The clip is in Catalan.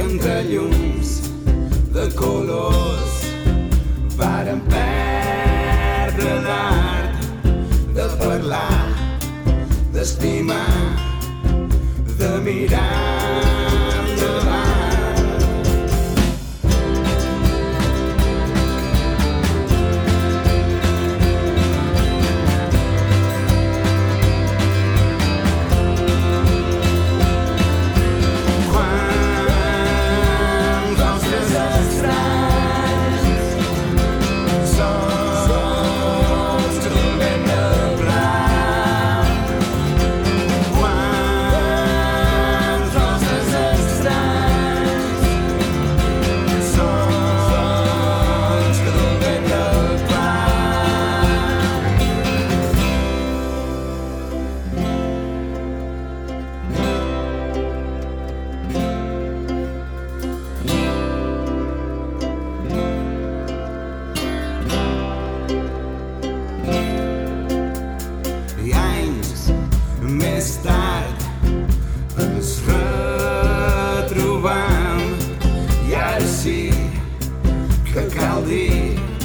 Entre llums de colors varen perdre l'art de parlar, d'estimar, de mirar here.